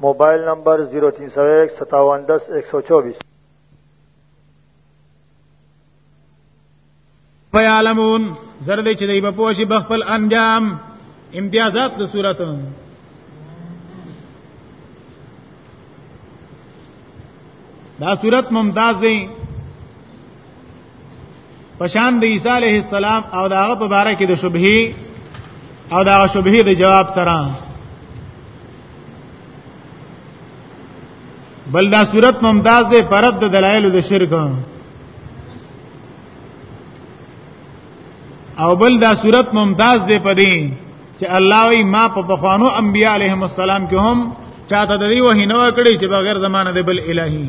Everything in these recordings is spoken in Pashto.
موبایل نمبر 03015710124 فیعلمون زرد چې دی په پوښي بخپل انجام امتیازات د صورت دا صورت ممتاز دی پشان د عیسی علیه السلام او د هغه په باره کې د شبهه او د هغه شبهه د جواب سره بل دا صورت ممتاز ده پرد د دلایل د شرک او بل دا صورت ممتاز ده پدې چې الله وی ما په بخوانو انبیاء علیهم السلام کې هم چاته د دې وحی نه وکړي چې بغیر زمانه د بل الہی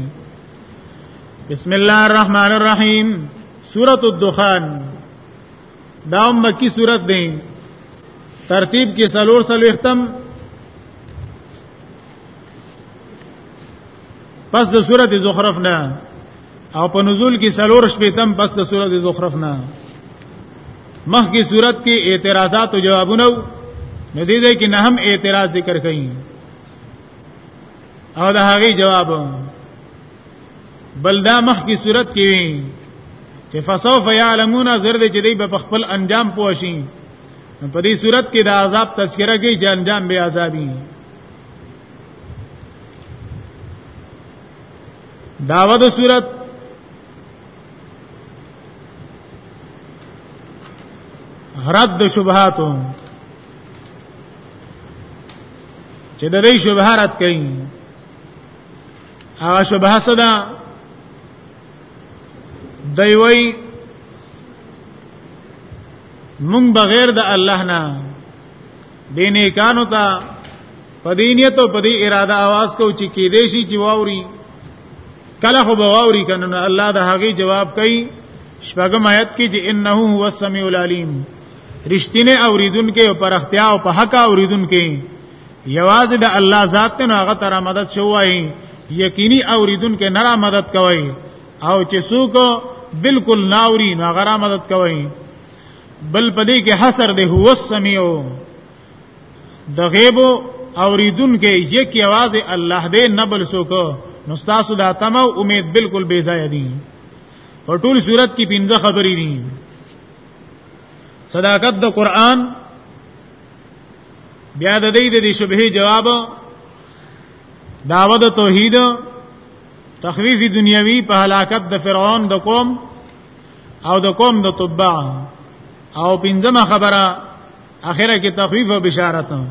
بسم الله الرحمن الرحیم سورۃ الدخان دا مکی سورۃ دی ترتیب کې سلور سلو ختم پس د سورۃ زخرف نه او په نزول کې سلور شپې تم پس د سورۃ زخرف نه مخ کی صورت کې اعتراضات او جوابونه نو دې دې کې نه هم اعتراض ذکر کړي او دا هغه جواب بل دا مخ کی صورت کې وي چې فسوف يعلمون زرد چې دی په خپل انجام پوښي په دې صورت کې د عذاب تذکرہ کوي چې انجام به عذابي داوود صورت رد شبهاتو چې د دې شبهه رد کړي هغه شبهه صدا دی وای مونږ بغیر د الله نه دینې کانو ته پدینیت او پدی اراده आवाज کو چې کې دې شي چې واوري کله خو بغاوري کنه الله د هغه جواب کوي شپږم آیت کې چې انه هو السمیع العلیم رښتینه اوریدونکو او پرختیا او په حق اوریدونکو یوازې د الله ذات ته هغه تر مدد شوی یقیني اوریدونکو نه را مدد کوي او چې څوک بالکل ناوري نه غره مدد کوي بل پدې کې حسر دی هو السمیع د غیب اوریدونکو یک یوازې الله دې نه بل څوک نو تاسو دا تم او امید بالکل بے ځای دي په ټول صورت کې پنځه خبرې دي صداقت د قران بیا د دې د شبهه جواب داوود توحید تخفیف دنیوي په هلاکت د فرعون د قوم او د قوم د تبع او پنځمه خبره اخره کې تخفیف او بشارت هم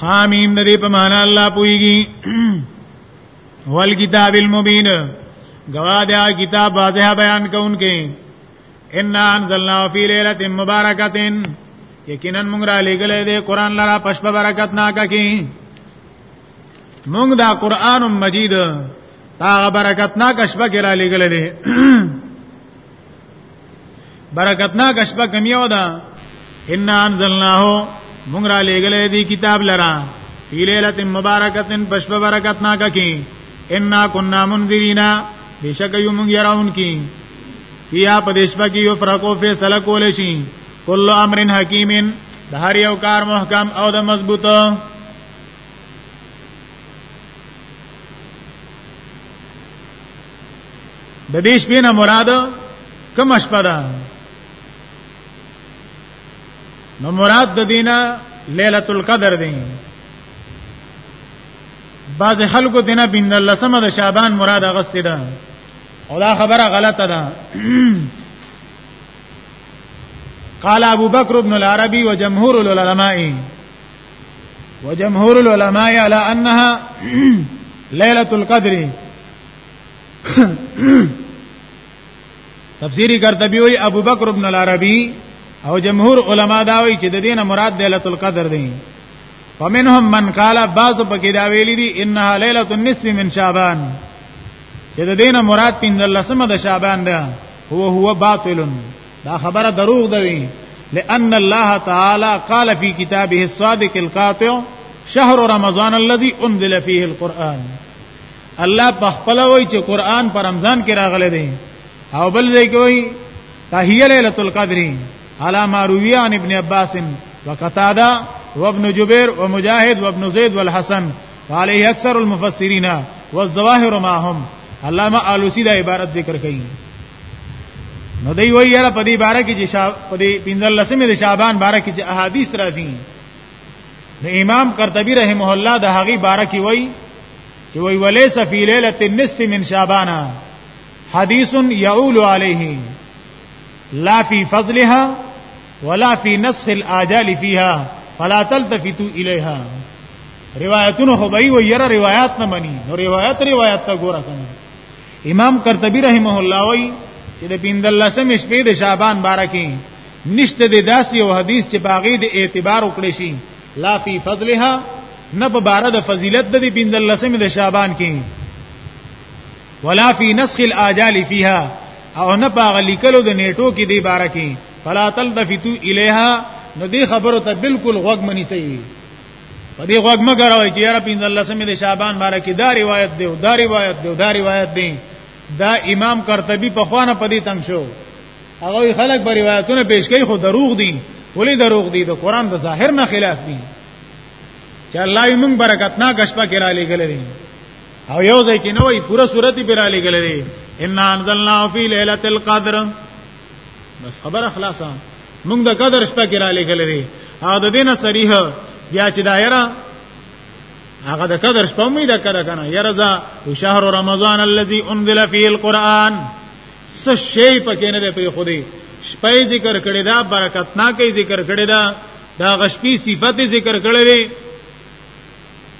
حامیم د دې په معنا الله پويږي ول کتاب المبین گواه دیا کتاب واضح بیان کونکي ان انزلنا فی ليله مبارکه یقینا موږ را لګلې دې قران لرا پښپ برکت ناکه کی مونږ دا قران مجید هغه برکتناک شپه کې را لګل دي برکتناک شپه کمیو ده ان انزلناه مونږ را لګل دي کتاب لرا فی لیلۃ مبارکتن بشپ برکتناک کی ان کنا منذرینا بشک یو مونږ یراون کی بیا په دې شپه کې یو فرقو فیصله کول شي کله امر حکیمن د هر یو کار محکم او د مضبوطه د دې شپې نه مراد کوم شپه ده نو مراد د دینه ليله القدر دی بعض خلکو دینه بین الله سم د شعبان مراد اغسته ده او دا خبره غلطه ده قال ابو بکر ابن العربي وجمهور العلماء وجمهور العلماء على انها ليله القدر تفسیری قرطبی وی ابو بکر ابن العربی او جمهور علما دا وی چې د دین مراد ليله القدر دی فمنهم من قال بعض پکې دا ویل دي انها ليله النصف من شعبان چې د دین مراد 15 د شعبان ده هو هو باطل دا خبره دروغ ده وی لأن الله تعالی قال فی کتابه الصادق القاطع شهر رمضان الذي انزل فيه القرآن الله په خپل وای چې قرآن پر رمضان کې راغلی دی او بل ځای کې وای تهیه ليله القدر على ما روي عن ابن عباس وقتاده وابن جبير ومجاهد وابن زيد والحسن وعليه اكثر المفسرين والظواهر معهم علامه آلوسی دا عبارت ذکر کړي نو دی وی یاره په دې باره کې چې شاب په دې 15 لسمه د شعبان باره کې چې احادیث راځي نو امام قرطبی رحمه الله د هغه باره کې وی چې وی ولیس فی ليله النصف من شعبان حدیث یعول علیه لا فی فضلها ولا فی نسخ الاجال فیها فلا تلتفتوا الیها روایتونه خو به وی یره روایت نه مني نو روایت روایت ته ګوره کنه امام قرطبی رحمه الله وی چې د پیندلسم شپې د شعبان بارکه نشته د داسې او حدیث چې باغې د اعتبار وکړي شي لا فی فضلها نه په بار د فضیلت د پیندلسم د شعبان کې ولا فی نسخ الاجال فیها او نه باغ لیکلو د نیټو کې دی بارکه فلا تلتفتو الیها نو دې خبرو ته بالکل غوږ منی سي په دې غوږ مګر وای چې یاره پینځل لسمه د شعبان باره کې دا روایت دی دا روایت دی دا روایت دی دا امام قرطبي په خوانه په دې تنگ شو هغه خلک په روایتونو پیش کوي خو دروغ دي ولې دروغ دي د قران د ظاهر نه خلاف دي چې الله یې موږ برکت نه غشپه کې را لېګل دي او یو ځای کې نه وای پوره صورت به را لېګل دي ان انزلنا فی ليله القدر بس خبره خلاصه موږ د قدر شپه کې را لګل دي او د دینه صریح بیا چې دایره هغه د قدر شپه مې د کړه کنه یرزا شهر رمضان الذي انزل فيه القران څه شی پکې نه په خودي شپه ذکر کړي دا برکت ناکي ذکر کړي دا دا غشپي صفت ذکر کړي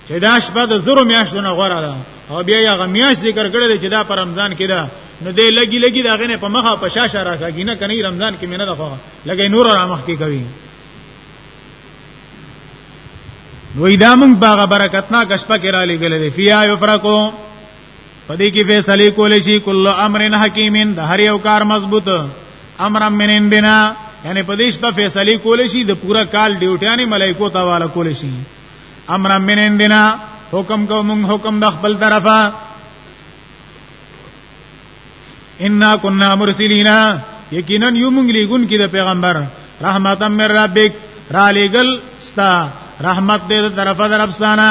چې دا شپه د زرو میاشتو نه غوړه ده او بیا یې غمیاش ذکر کړی دی چې دا پر رمضان کې ده نو دې لګي لګي دا غنه په مخه په شاشه راکاږي نه کني رمضان کې مینه راخوا لګي نور را مخ کې کوي وې دا موږ باغ برکتنا کښپه کې را لګلې فیا یفرقو پدې کې فیصله کول شي کل امر حکیمین د هر یو کار مضبوط امر من عندنا یعنی پدې شپه فیصله کول شي د پورا کال ډیوټیانی ملائکو ته والا کول شي امر من عندنا حکم کو مون حکم د خپل طرفه ان كنا مرسلین یقینا یو مونږ لګون کې د پیغمبر رحمتا من ربک را لګل ستا رحمت دې طرفه درپسانا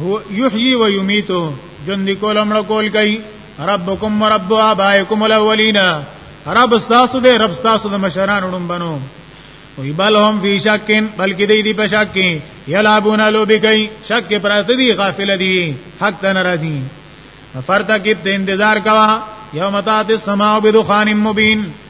هو یحیی و یمیت جون دی کول امر کول کوي ربکم رب ابائکم الاولین رب استاسو دے رب استاسو د مشران وډم بنو وی بل هم فی شکین بلکې دی دی په شک کې یلعبون لو بکی شک کې پراته دی غافل دی حق ته ناراضی فرتکب ته انتظار کوا یوم تات السماء بدخان مبین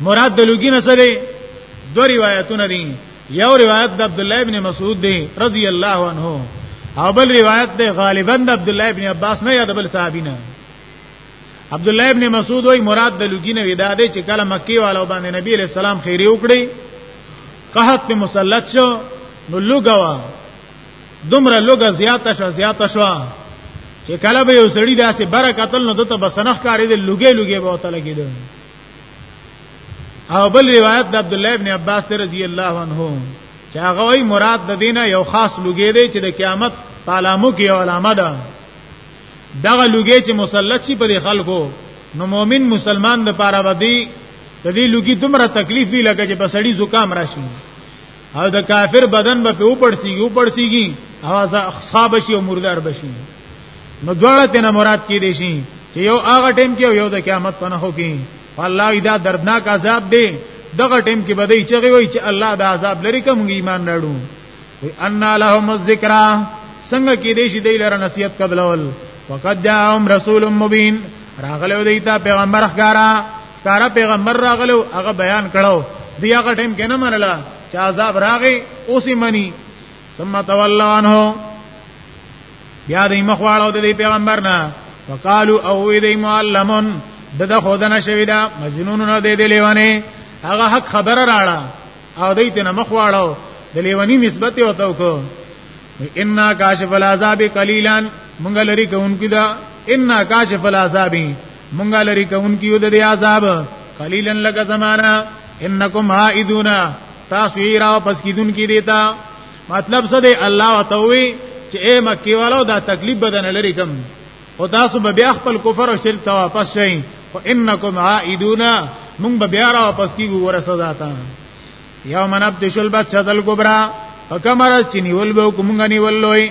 مراد د لوګي نه سره دو روایتونه دي یو روایت د عبد الله ابن مسعود دی رضی الله عنه او بل روایت دی غالبا د عبد الله ابن عباس نه یا د بل صحابي نه عبد الله ابن مسعود وای مراد د لوګي نه ودا دی چې کله مکی والو باندې نبی علیہ السلام خیری وکړي قحط په مسلط شو نو لوګوا دومره لوګه زیاته شو زیاته شو چې کله به یو سړی داسې برکتل نو دته بسنخ کاری دی لوګې لوګې به وته لګیدو او بل روایت د عبد الله ابن عباس رضی الله عنه چې هغه وی مراد د دینه یو خاص لوګې دی چې د قیامت تعالیمو کې علامه ده دغه لوګې چې مسلط شي په خلکو نو مؤمن مسلمان د پاره ودی د دې لوګي دومره تکلیف وی لګه چې په سړی زکام راشي او د کافر بدن به په وپړسیږي وپړسیږي هغه اصحاب شي او مردار بشي نو دواړه تنه مراد کې دي شي چې یو هغه ټیم کې یو د قیامت په نه هو کې الله دا دردناک عذاب دی دغه ټیم کې بدای چغي وای چې الله دا عذاب لري کوم ایمان راړو وی ان لهم الذکر څنګه کې دي شي د لره نصیحت قبلول وقد جاءهم رسول مبین راغلو دیتا پیغمبر ښکارا کارا پیغمبر راغلو هغه بیان کړو دی هغه ټیم کې نه منله چې عذاب راغی اوسې منی ثم تولوا عنه بیا دې مخواړو د پیغمبر نه وقالو او دې معلمون دغه خودنه شوی دا مجنون نه دې دې لیوانه هغه حق خبره راړه او دې ته مخواړو د لیوانی نسبت یو تو کو ان کاشف العذاب قلیلا مونږ لري کوونکی دا ان کاشف العذاب مونږه لري کوونکی یو د دې عذاب قلیلا لک زمانہ انکم عائدون تاسو یې را پس کیدون کی دیتا مطلب څه دی الله وتوي چې اے مکی والو دا تکلیف بدن لري کوم او تاسو به بیا خپل کفر او شرک ته واپس شئ او انکم عائدون مونږ به بیا را واپس کیږو ور سزا ته یوم نبتش البتشۃ الکبرى فکمر چنی ول به کومګنی ولوي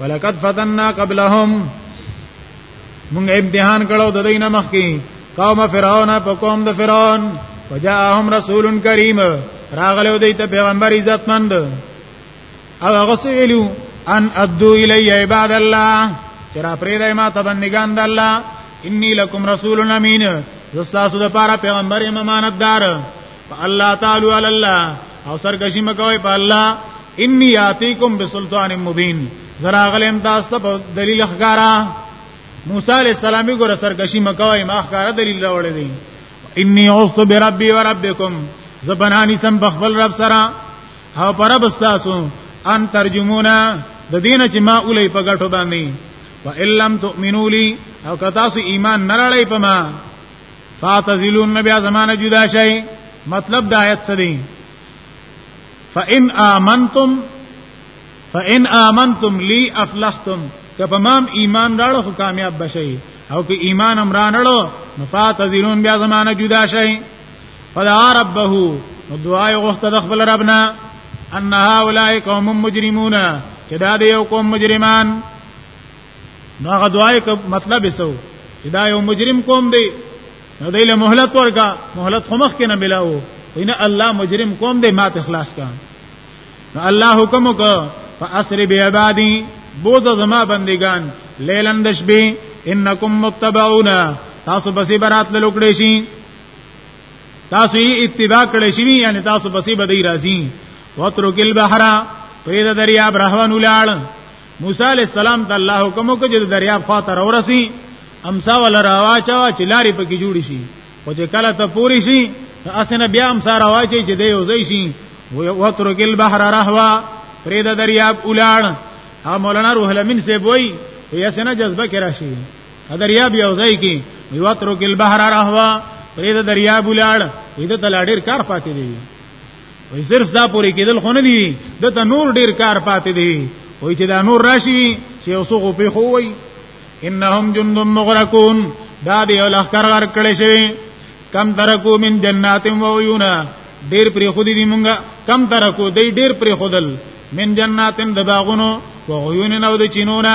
ولقد فتننا قبلهم موږ امتحان کړو د دین مخ کې قوم فرعون په قوم د فرعون وجاءهم رسول کریم راغلو دی ته پیغمبر عزتمند او هغه سویلو ان ادو الی عباد الله تر پرې دای ما ته بندگان د الله انی لکم رسول امین زستاسو د پاره پیغمبر امانتدار الله تعالی علی الله او سرکشی مکوئ په الله انی یاتیکم بسلطان مبین زرا غلم تاسو په دلیل ښکارا موسی علیہ السلام ګور سرکشی مکوئ ما ښکارا دلیل راوړی دی انی اوست بربی و ربکم زبنانی سم بخبل رب سرا او پر رب استاسو ان ترجمونا د دینه چې ما اولې په غټو باندې و ان لم تؤمنو لی او کتا سو ایمان نراړی پما فاتزلون نبی زمانه جدا شي مطلب د آیت څه دی فان امنتم فان امنتم لی افلحتم که په مام ایمان راړو خو کامیاب بشي او که ایمان هم رانړو نو فاتزلون بیا زمانه جدا شي فدعا ربه نو دعا یې غوښته د خپل ربنا ان هؤلاء قوم مجرمون چې دا دی یو قوم مجرمان نو هغه دعای ک مطلب یې سو دا یو مجرم قوم دی نو دایله مهلت ورکا مهلت خو مخ کې نه ملاو وینه الله مجرم قوم دی ماته خلاص کا نو الله حکم وک فاسر بعبادی بوز زما بندگان لیلن دشبی انکم متبعون تاسو بسی برات لوکړې شي تاسو یې اتباع کړې شي یعنی تاسو بسی بدی راځي وترکل بحرا پرې د دریاب رهوان ولاړ موسی علی السلام ته الله حکم وکړ چې دریاب خاطر اورسي امسا ول راواچا چې لارې پکې جوړ شي او چې کله ته پوری شي اسنه بیا امسا راواچي چې دی وځي شي وترک البحر رهوا پرې د دریاب اولاړ ها مولانا روح الامین سے وای یا سنا جذبه کې راشي دریاب یو ځای کې یو ترک البحر رهوا پرې د دریاب ولاړ دې ته لاډیر کار پاتې دی وای صرف دا پوری کېدل خو نه دی د ته نور ډیر کار پاتې دی وای چې دا نور راشي چې اوسغه په خو وای انهم جند مغرقون دا دی ولخ کار غر کړی شي کم ترکو من جنات و عیونا ډیر پرې خو دي مونږه کم ترکو دی ډیر پرې خودل من جناتن د باغونو و عیون نو د چینونه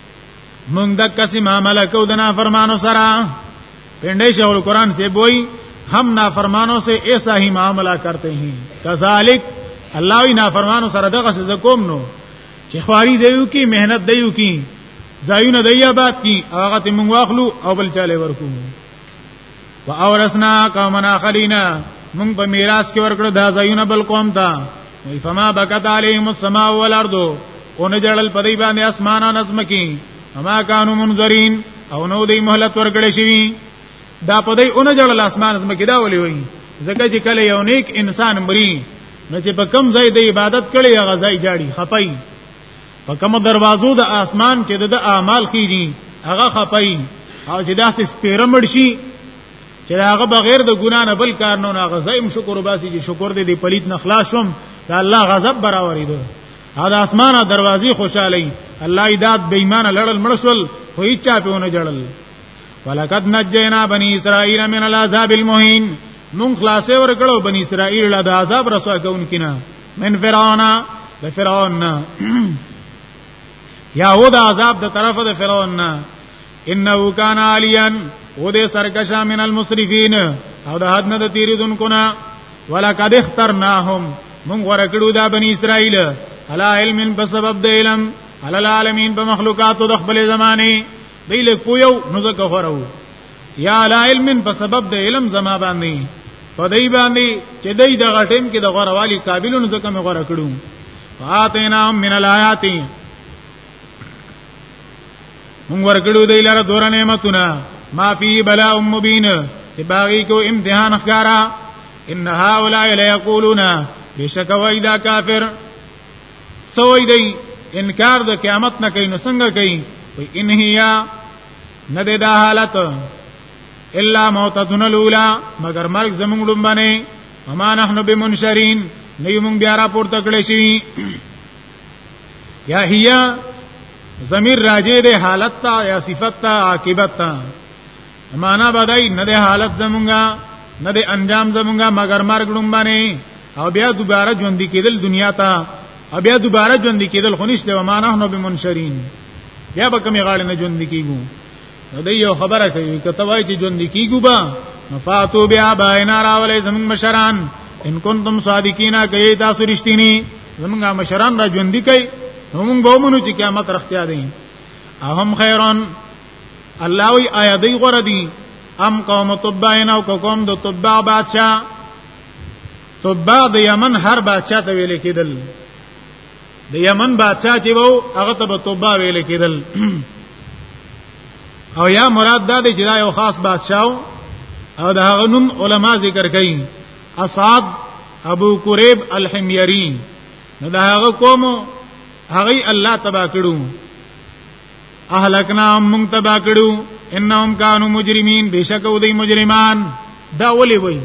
مونږ د کسي معاملې کو د نافرمانو سره پنده شیخ القرآن سے بوئی ہم نافرمانوں سے ایسا ہی معاملہ کرتے ہیں کذالک الله وی نافرمانو سره دغه څه کوم نو چې خواري دیو کی مهنت دیو کی زایونه دی آباد کی هغه ته مونږ واخلو او بل چاله ورکو واورثنا قومنا خلینا مونږ په میراث کې ورکړو دا ځایونه بل قوم ته وی فما بکت علیهم السماء والارض او نه جړل په دې باندې اسمان او نظم کې اما کانوا منذرین او نو دې مهلت ورکړې شي دا په دې اون جړل اسمان نظم کې دا ولي وی زکه چې کله یو نیک انسان مري نو چې په کم ځای د عبادت کړي هغه ځای جاړي خپای په کوم دروازو د اسمان چې د اعمال خېږي هغه خپای او چې داسې سپیرمړ شي چې هغه بغیر د ګنا نه بل کار نه هغه زایم شکر وباسي چې شکر دې پلیت نه خلاص شوم دا الله غضب براوري دو دا د اسمانه دروازې خوشاله الله ایداد بې ایمان لړل مړسول خو هیڅ چا په ونه جړل ولقد نجینا بنی اسرائیل من العذاب المهین مون خلاصې ورکړو بنی اسرائیل له عذاب رسوا کونکو نه من فرعون د فرعون نه یا هو د عذاب د طرفه د فرعون نه انه کان عالیا و دې سرکشا من المسرفین او د حد نه د تیریدونکو نه ولقد اخترناهم مونږ ورکړو دا بنی اسرائیل علا علم په سبب د علم علا العالمین په مخلوقاتو د خپل زمانه دی له پویو نو زکه خورو یا علی علم په سبب د علم زما باندې په دای باندې چې دای د غټیم کې د غوروالی قابلونو ځکه مې غوړه کړو فاتینا من الایات موږ ورګړو دی لاره دور نعمتونه ما فی بلا مبین چې باغی کو امتحان ښکارا ان هؤلاء لا یقولون بشک وای دا کافر سوې دی انکار د قیامت نه کوي نو څنګه کوي ان هي نه دی دا حالت الا موتتنا الاولى مگر مرګ زمونږ لومبنه وما نحن بمنشرين نه یمون بیا را پورته کړی شي یا هيا ضمیر راجه دی حالت تا یا صفت تا عاقبت تا معنا بدای نه دی حالت زمونږه نه دی انجام زمونږه مگر مرګ لومبنه او بیا دوباره ژوند کېدل دنیا ته او بیا دوباره ژوند کېدل خو نشته و ما نحنو بمنشرین بیا به کومې غاړې نه ژوند کېږو نو دی یو خبره کوي کته وای چې ژوند کېږو با فاتو بیا باینا راولې زمون مشران ان کنتم صادقینا کوي تاسو رښتینی زمونږه مشران را ژوند کوي موږ به مونږ چې قیامت رختیا دي اهم خیرون الله وی آیا دی غره دي ام قوم تبعین او قوم د تبع بادشاہ تبع د یمن هر بادشاہ ته ویل کېدل د یمن بادشاہ چې وو هغه ته تبع ویل کېدل او یا مراد دا دی چې دا یو خاص بادشاہ او دا هغه نوم علما ذکر کوي اسعد ابو قریب الحمیری نو دا هغه قوم هغه الله تبا کړو اهلکنا موږ تبا کړو انهم کانوا مجرمین بشک او دی مجرمان دا ولي وایي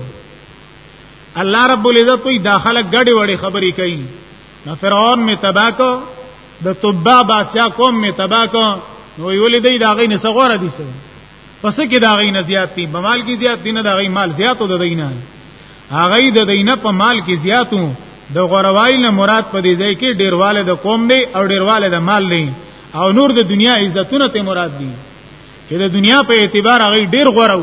الله رب العزت کوئی داخله ګډي وړي خبري کوي نو فرعون می تبا کو د تبا بادشاہ قوم می تبا کو نو ویولې دی دا غي نه سغوره دي سه پس کې دا غي نه زیات دي بمال کې زیات دي نه دا غي مال زیاتو د دینه هغه د دینه په مال کې زیاتو د غوروای نه مراد په دې ځای کې ډیرواله د قوم دی او ډیرواله د مال دی او نور د دنیا عزتونه ته مراد دي چې د دنیا په اعتبار هغه ډیر غورو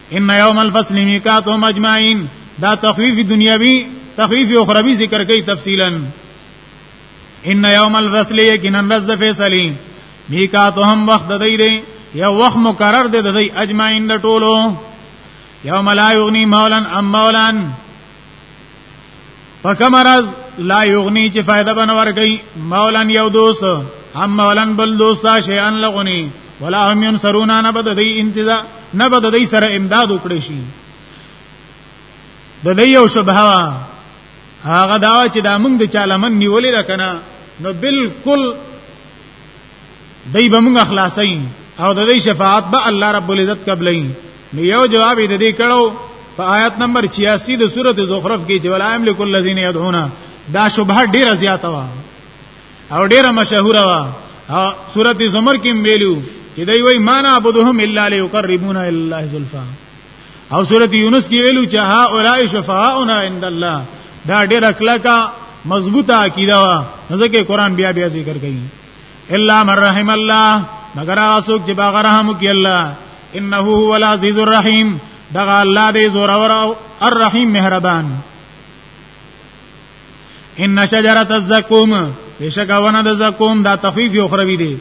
ان یوم الفصل میقاتهم اجمعین دا تخفیف دنیاوی تخفیف اخروی ذکر کوي تفصیلا ان یوم الفصل یقینا رز فیصلی میقاتهم وخت د دی دی یو وخت مقرر دی د دی اجمعین د ټولو یوم لا یغنی مولا ام مولا فکم راز لا یغنی چې فائدہ بنور کوي مولان یو دوست هم مولان بل دوست شي ان لغنی ولا هم ينصرون نه بد دی انتظار نه بد دی سره امداد وکړي شي د دې یو شبهه هغه دا چې دا موږ د چالمن نیولې ده کنه نو بالکل دای به موږ خلاصین او د دې شفاعت به الله رب العزت قبلین نو یو جواب دې دې کړو په آیت نمبر 86 د سورته زخرف کې چې ولا املک الذین يدعون دا شبهه ډیره زیاته وا او ډیره مشهوره وا سورته زمر کې ویلو چې دوی وای معنا عبدهم الا ليقربونا الى الله زلفا او سورته یونس کې ویلو چې ها اولای شفاعنا عند الله دا ډیره کلکه مضبوطه عقیده وا ځکه قران بیا بیا ذکر کوي الا من رحم الله مگر هغه څوک چې باغ رحم وکي الله انه هو العزیز الرحیم دغه الله دې زور اور الرحیم مهربان ان شجره الزقوم بشکا ونه د زقوم دا تخفیف یو خروی دی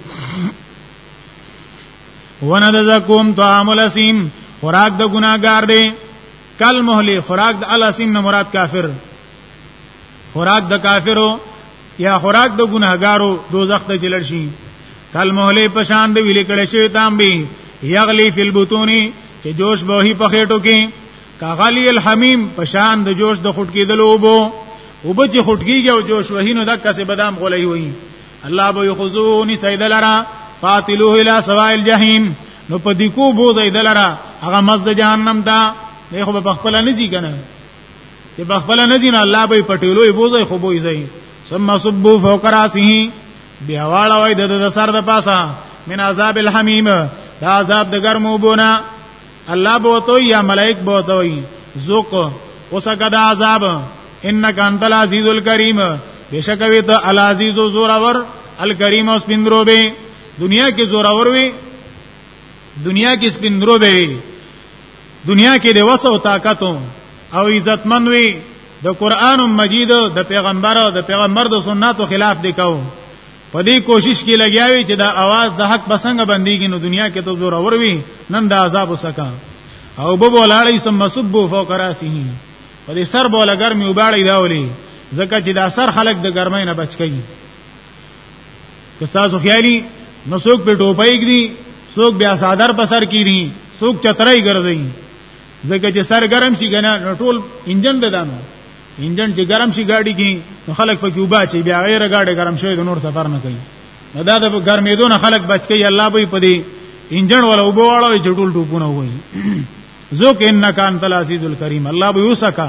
ونه د زقوم طعام الاسیم خوراک د ګناګار دی کل مهلی خوراک د الاسیم نه مراد کافر خوراک د کافرو یا خوراک د ګناهګارو دوزخ ته جلل شي کل مهله پشان دی ویل کړه شی تام به یغلی فی البطون چې جوش به هی په خېټو کې کغلی الحمیم پشان د جوش د خټ کې دلو وبو وبو چې خټ کېږي او جوش وهینو دک څه بادام غولې وي الله به یخذونی سید لرا فاتلوه الی سواء الجحیم نو په دې کو بو زید لرا هغه مزد جهنم دا نه خو په خپل نه ځي کنه چې بخبل نه دین الله به پټیلو یې بوزي خو بوې ځای ثم صبوا فوق راسه بیا واړه وای د سر د پاسه من عذاب الحمیم دا عذاب د ګرمو بونه الله بوته یا ملائک بوته وي ذوق اوسګه دا عذاب انک انت العزیز الکریم بشک وی ته العزیز زورور الکریم اوس پندرو به دنیا کې زورور وي دنیا کې سپندرو به دنیا کې د وسو طاقت او عزت منوي د قران مجید د پیغمبر او د پیغمبر د سنتو خلاف دی کو په دې کوشش کې لګیاوي چې دا आवाज د حق بسنګ بنديږي نو دنیا کې ته زور اور وي نن د عذاب وسکا او بو بولاړی سم مسب فوق راسه په دې سر بوله ګرمي وباړی داولي ځکه چې دا سر خلک د ګرمۍ نه بچ کړي که تاسو خیالي نو څوک په ټوپۍ کې څوک بیا صادر په سر کې دي څوک چترای ګرځي ځکه چې سر ګرم شي کنه ټول انجن به دانو انجن چې ګرم شي ګاډي کې نو خلک پکې وبا چې بیا غیر ګاډي ګرم شوی د نور سفر نه کوي نو دا د ګرمېدو نه خلک بچ کوي الله به په دې انجن ولا وبواړو چې ټول ټوپونه وایي ذوق انک انت العزیز الکریم الله به یوسکا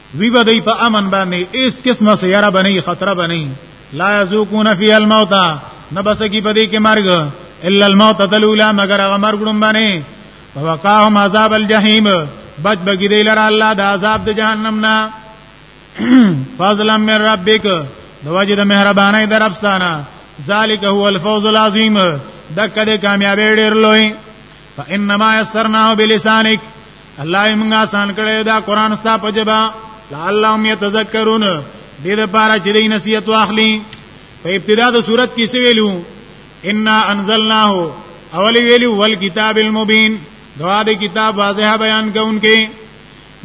وی به دی په امن باندې اس قسمه سیاره بنئ خطر بنئ لا یذوقون فی الموت نبسکی پدې کې مرګ الا الموت تلولا مگر هغه مرګ ډم باندې وقاهم عذاب الجحیم بچ بګی دی لره الله د عذاب د جهنم نه فضلا من ربک د وجه د مهرباني در افسانه ذالک هو الفوز العظیم دکه د کامیابی ډیر لوی فانما یسرناه بلسانک الله یې موږ آسان کړی دا قران ستا په جبا لعلهم يتذكرون دې لپاره چې دې نصیحت واخلي په ابتدا د صورت کې څه ویلو ان انزلناه اولی ویلو والکتاب المبین دوا دې کتاب واضح بیان کوونکې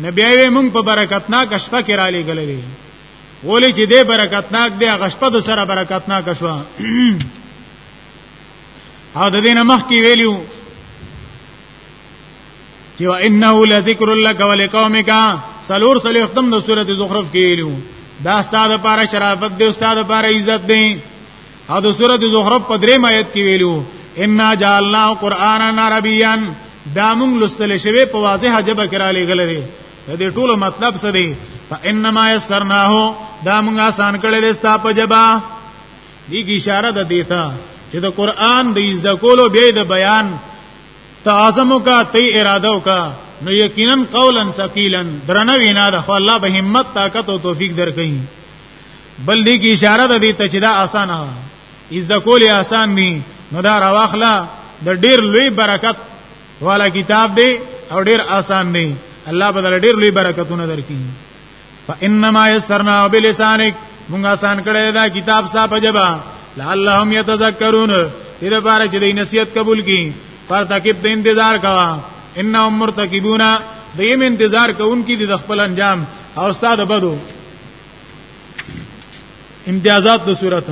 نبی یې موږ په برکتنا کشفه کې را لګلې ولې چې دې برکتناک دې غشپه د سره برکتناک شو او د دینه مخ کې ویلو چې انه لذکر لک ولقومک سلور سلی ختم د سوره زخرف کې ویلو دا استاد لپاره شرافت دی استاد لپاره عزت دی او د سوره زخرف په درې آیت کې ویلو ان جعلنا قرانا عربيا دا موږ لستل شوی په واضحه جبه کې را لګل دي دې ټولو مطلب څه دی فانما يسرناه دا موږ آسان کړل دي ستا په جبا دې اشاره ده دیتا چې د قران د عزت کولو به د بیان ته اعظم وکا ته اراده وکا نو یقینا قولا ثقیلا درنه وینا ده خو الله به همت طاقت او توفیق درکړي بل دې کې اشاره ده دې ته چې دا اسانه ده از د کول آسان دي نو دا راواخلا د ډیر لوی برکت والا کتاب دی او ډیر آسان دی الله بدل ډیر لوی برکتونه درکړي فانما يسرنا بلسانك مونږ آسان کړی دا کتاب ستا په جبا لعلهم يتذكرون دې لپاره چې دې نصیحت قبول کړي پر تکیب دې انتظار کا انهم مرتکبون دې انتظار کوونکې دې خپل انجام او استاد بدو امتیازات د صورت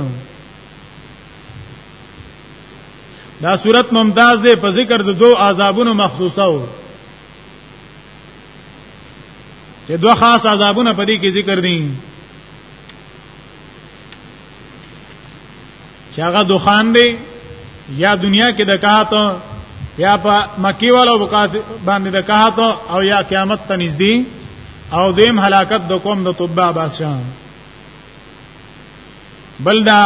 دا صورت ممتاز ده په ذکر د دوه عذابونو مخصوصه وو چې دوه خاص عذابونه په دې کې ذکر دي چې هغه دوخان دی یا دنیا کې د کاهت یا په مکی والو باندې د کاهت او یا قیامت ته نږدې او دیم هلاکت د قوم د طبع بادشاہ بل دا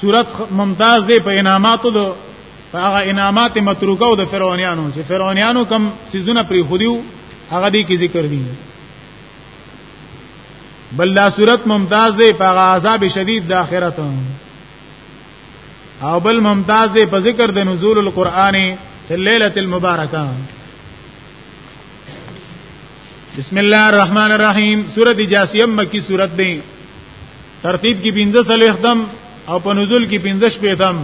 صورت ممتاز دی په انعاماتو دو په هغه انعامات متروکه او د فرعونانو چې فرعونانو کم سيزونه پری خودیو هغه دی کی ذکر دي بل دا صورت ممتاز دی په هغه عذاب شدید د آخرت او بل ممتاز دی په ذکر د نزول القرآن فی الليله المبارکه بسم الله الرحمن الرحیم سورۃ جاسیه مکی سورۃ دی ترتیب کې 15 سلو اختم او په نزول کې 15 شپېتم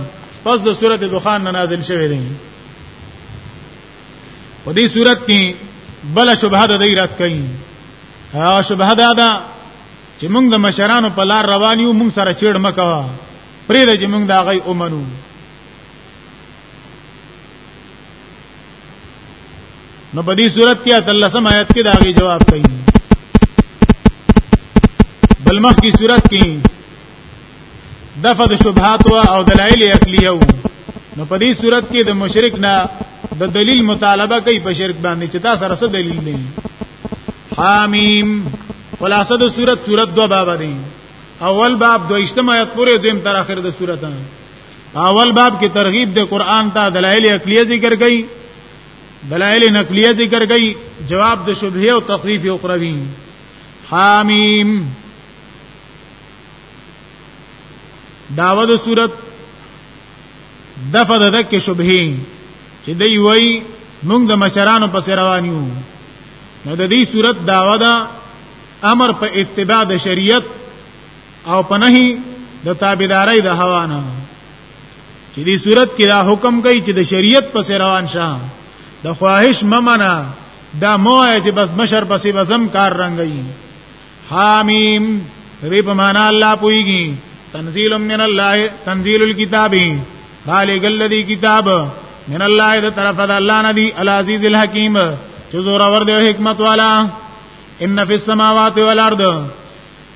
پس د سورته دخان نه نازل شوی دی په دې سورته کې بل شبهه د دې رات کوي ها شبهه دا ده چې موږ د مشرانو په لار روان یو موږ سره چیړ مکوا پرې د چې موږ دا غي اومنو نو په دې صورت کې اتلسم آیت کې داغي جواب کوي بل مخ کی صورت کې دفع شبهات او دلایل عقلیه نو په دې صورت کې د مشرک نه د دلیل مطالبه کوي په شرک باندې چې دا سره څه دلیل دی حامیم خلاصه د صورت صورت دو باب دی اول باب دویشتم آیت پورې دیم تر اخر د صورت اول باب کې ترغیب د قران ته دلایل عقلیه ذکر کړي دلایل نقلیه ذکر کړي جواب د شبهه او تخفیف اخروی حامیم داوود صورت دفد دک شبهه چې دی وای موږ د مشرانو پس روان یو نو د دې صورت داوا دا امر په اتباع د شریعت او پنهي د تابعداري د هوا نه چې دې صورت کې دا حکم کوي چې د شریعت پس روان شه د خواهش ممنه دا موه چې بس مشر پسې بزم کار رنگي حامیم دې په معنا الله پويږي تنزيل من الله تنزيل الكتاب خالق الذي كتاب من الله دې طرف د الله ندي العزيز الحكيم چې زور اور دې حکمت والا ان فی السماوات والارض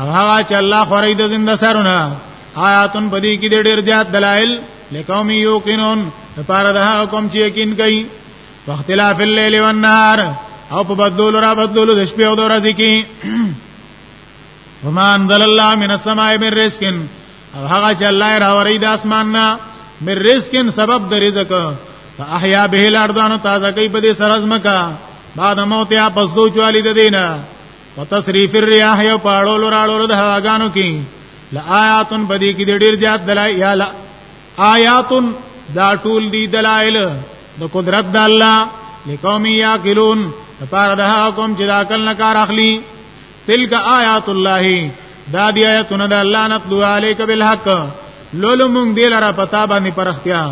او هغه چې الله خوري د زنده سرونه آیاتن پدې کې ډېر زیات دلایل لقوم یوقنون لپاره د هغه قوم چې یقین کوي واختلاف الليل والنهار او په بدلول را بدلول د شپې او د ورځې کې وما انزل الله من السماء من رزق او هغه چې الله راوړي د اسمان نه من رزق سبب د رزق فاحیا به الارض ان تازه کوي په دې سرزمکا بعد موت یا پس دو چوالی د دینه وتصریف الرياح یو پاړولو راړولو د هواګانو کې لآیاتن پدې کې ډېر زیات دلایل آیاتن دا ټول دي دلایل د قدرت د الله لقوم یاکلون لپاره د هغه قوم چې د عقل نه کار اخلي تلک آیات الله دا دی آیاتونه د الله نتلو علیک بالحق لولو مونږ دی لره پتا باندې پرختیا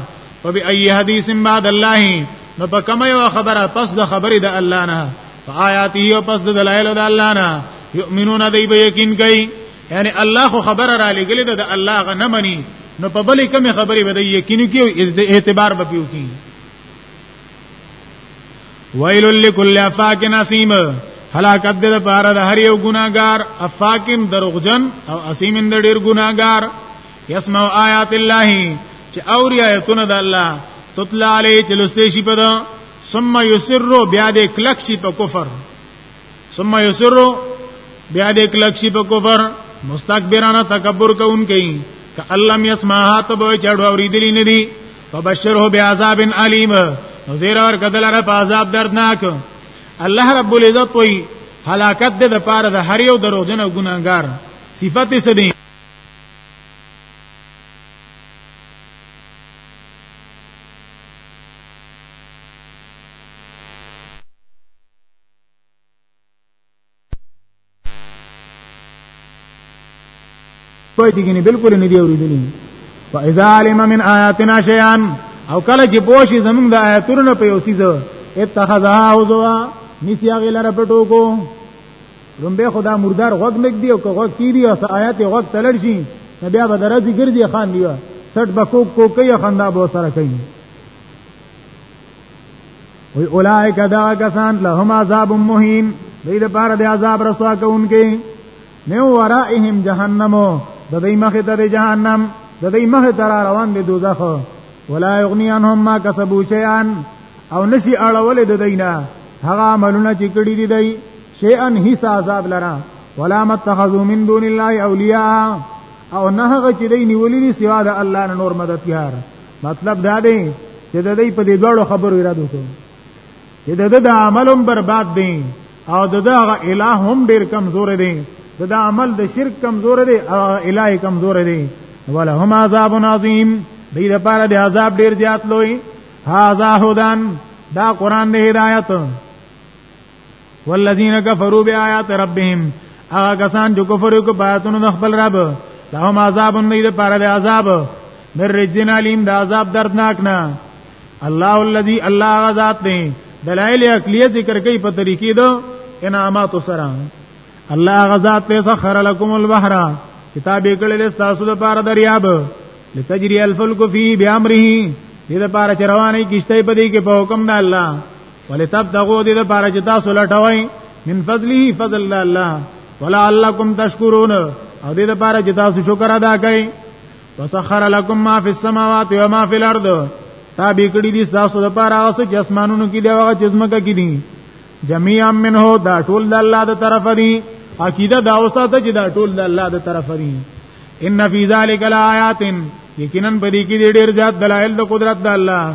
فبای حدیث بعد الله نو په کومه یو خبره پس د خبرې د الله نه آیات یو پس د دلایل د الله نه یؤمنون دی به یقین کوي یعنی الله خو خبره را لګلې ده د الله غ نه مني نو په بلې کومه خبرې به د یقین کوي د اعتبار به پیو کوي ویل لکل افاک نسیم هلاکت د پاره د هر یو ګناګار افاکم دروغجن او اسیمن د ډیر ګناګار يسمع آیات الله چې اوري آیتونه د الله تطلع علی چې لسته شي په دا ثم یسر بیا دې کلک شي په کفر ثم یسر بیا دې کلک شي په کفر مستكبرانه تکبر کوونکې ک الله می اسماها ته به چړو اوریدلی نه دي فبشره بعذاب الیم زیر اور کدل را په عذاب دردناک الله رب العزت وی هلاکت د پاره د هر یو دروژن او ګناګار صفته سدي پوه دي کني بالکل نه دی اوریدلی فاذا علم من آیاتنا شیئا او کله چې پوښي زمونږ د آیاتونو په یو سیز اتخذها هوزوا نسیا غلره پټو کو لومبه خدا مردار غوږ نګدي او که غوږ کیدی او آیات غوږ تلل شي نو بیا به درځي ګرځي خان دیو سټ بکو کو کوي خندا به سره کوي وی اولائک دا کسان لهم عذاب مهین دې د پاره د عذاب رسوا کوونکې نو ورائهم جهنم د دې مخه ته جهنم د دې مخه تر روان دي دوزخ ولا یغنی عنهم ما کسبوا شیئا او نشي اړول د دینه هغه عملونه چې کړی دي دی شيئا هیڅ عذاب لرا ولا متخذوا من دون الله اولیاء او نه هغه چې دی نیولې دي سوا د الله نه نور مددګار مطلب دا دی چې د دې په دې دوړو خبرو اراده وکړو چې د دې د عملم برباد دي او د دې هغه الہ هم ډیر کمزور دي د دې عمل د شرک کمزور دي او الہ کمزور دي ولهم عذاب عظیم دې لپاره د عذاب ډیر زیات لوی هاذا هدان دا قران دی هدایت والذین کفروا بیاات ربهم هغه کسان چې کفر وکړ په آیاتونو د خپل رب لهم عذاب نه دی پر عذاب من رجن علیم دا عذاب دردناک نه الله الذي الله غذات دی دلائل عقلیه ذکر کوي په طریقې دو انعامات سره الله غذات ته سخر لكم البحر کتاب کړل تاسو د پاره دریاب لتجري الفلك فيه بامره دې د پاره چروانې کیشته په دې کې په حکم د الله ولتبتغوا دې لپاره چې تاسو لټوي من فضله فضل الله ولعلکم تشکرون او دې لپاره چې تاسو شکر ادا کړئ وسخر لكم ما في السماوات وما في الارض تا به کړي دي تاسو لپاره اوس چې اسمانونو کې دی او چې زمکه کې دي جميعا منه دا ټول د الله د طرف دي عقیده دا اوسه ته چې دا ټول د الله د طرف دي ان فی ذلک لآیات یقینا پدې کې ډېر زیات دلایل د قدرت د الله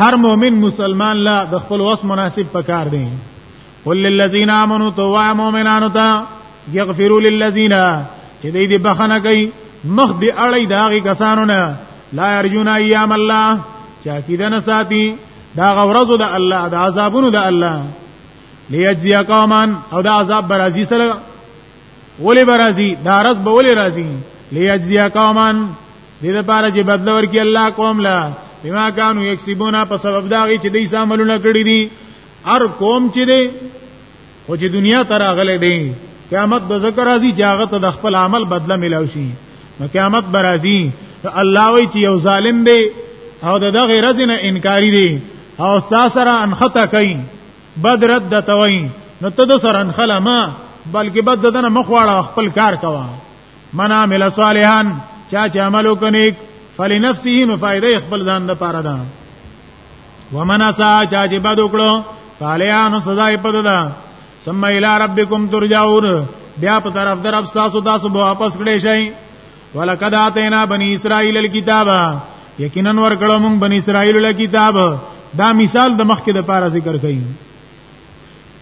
هر مؤمن مسلمان لا د خپل وس مناسب پکار دی قل للذین آمنوا توا مؤمنانو ته یغفروا للذین چې دې دې بخنه کوي مخ دې اړې داغي کسانو نه لا يرجون ایام الله چې عقیده نه ساتي دا غورزو د الله د عذابونو د الله ليجزي قوما او دا عذاب برازي سره ولې برازي دا رز به ولې راځي ليجزي قوما دې لپاره چې بدل ورکړي الله قوم لا بما كانوا يكسبون په سبب دا غي چې دې ساملونه کړی دي هر قوم چې دې خو چې دنیا تر اغله دي قیامت به ذکر راځي چې هغه ته د خپل عمل بدله ملاوي شي نو قیامت به راځي الله وی چې یو ظالم دی او د دغه رزنه انکاری دی او ساسره انخطه کوي بد رد د توي نو ته د سره انخلا ما بلکې بد دنه مخواړه خپل کار کوا من عمل صالحا چا چې عمل وکنیک فلنفسه نو فائدې خپل ځان د پاره ده ومن اسا چا چې بد وکړو فالیان سزا یې پد ده ثم الى ربکم ترجعون بیا په طرف در رب تاسو تاسو به واپس کړئ شئ ولقد اتینا بنی اسرائیل الكتاب یقینا ور کړو موږ بنی اسرائیل له کتاب دا مثال د مخکې د پاره ذکر کړي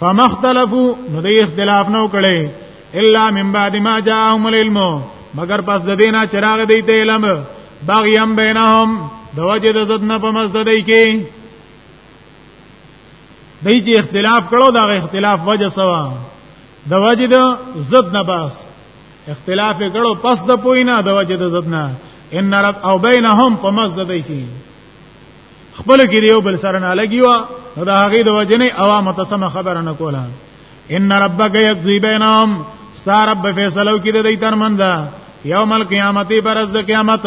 فمختلفوا نو دې اختلاف نو کړي الا من بعد ما جاءهم العلم مگر پس د دینه چراغ دی ته علم باغیم بینهم د وجه د زدن په مسجدای کې دای چې اختلاف کړو دا اختلاف وجه سوا د وجه د زدن پس اختلاف کړو پس د پوینا د وجه د زدن ان رب او بینهم په مسجدای کې خپل کې دیو بل سره نه لګیوا نو دا هغه د وجنې عوام ته سم خبره نه کوله ان ربک یقضی بینهم سارب فیصلو کې د دې ترمنځ یوم القیامت پرز د قیامت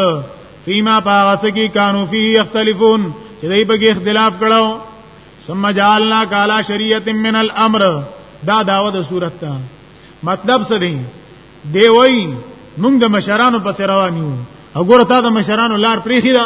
فیما پاغس کی کانو فی یختلفون چې دای په اختلاف کړو ثم جعلنا کالا شریعت من الامر دا داوه د صورت ته مطلب څه دی دی وای موږ د مشرانو پس روان یو وګوره تا د مشرانو لار پریخي دا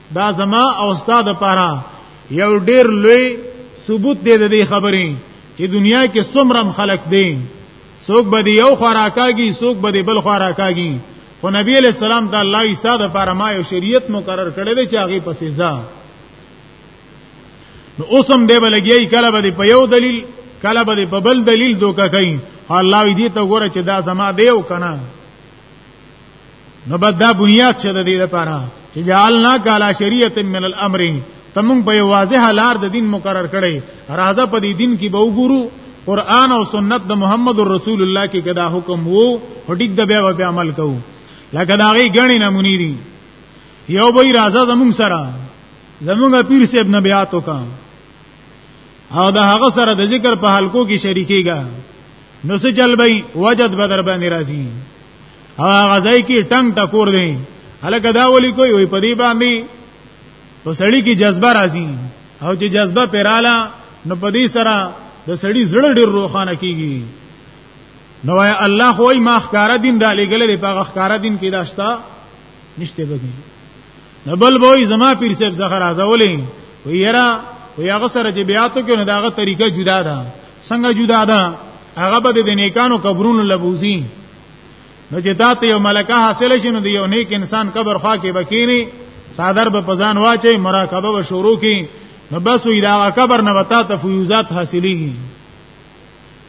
دا زما او استاد لپاره یو ډیر لوی ثبوت دی د دې خبرې چې دنیا کې څومره خلک دي څوک به دی یو خوراکاږي څوک به دی بل خوراکاږي خو نبی علیہ السلام ته الله عیسی د لپاره ما یو شریعت مقرر کړی دی چې هغه پسې ځا نو اوسم دی بلګي کله به په یو دلیل کله به په بل دلیل دوکه کوي الله دې ته ګوره چې دا زما دی او کنه نو بد دا بنیاد شه د دې لپاره چې جعلنا کالا شریعت من الامر تمون په واضح لار د دین مقرر کړي راځه په دې دین کې به وګورو قران او سنت د محمد رسول الله کې کدا حکم وو هټیک د بیا په عمل کوو لکه دا غي غني نمونې دي یو به راځه زمون سره زمونږ پیر صاحب نبیات وکا او دا هغه سره د ذکر په حلقو کې شریکيږي نو څه چل به وجد بدر باندې راځي هغه ځای کې ټنګ ټکور دی هلکه دا ولي کوي وي په دې باندې په سړی کې جذبه راځي او چې جذبه پیراله نو په دې سره د سړی زړه ډیر روخانه کیږي نو وای الله خو یې ما ښکارا دین را لګل دی په ښکارا دین کې داشتا نشته بګي نو بل وای زما پیر صاحب زخر ازولې ویرا وی هغه سره چې بیا ته کې نو داغه طریقه جدا ده څنګه جدا ده هغه به د نیکانو قبرونو لبوزي نو چې تا ته یو ملکه حاصل شي نو د یو نیک انسان قبر خوا کې بکینی صادر به پزان واچي مراقبه و شروع کی نو بس وی دا قبر نه وتا ته فیوزات حاصلېږي